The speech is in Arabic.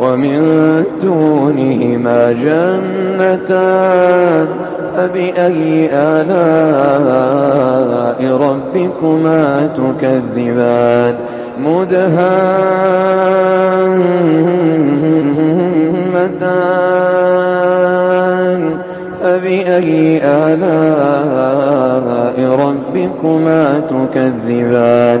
ومن دونهما جنتان فبأي آلاء ربكما تكذبان؟ مدهامتان. فبأي آلاء ربكما تكذبان؟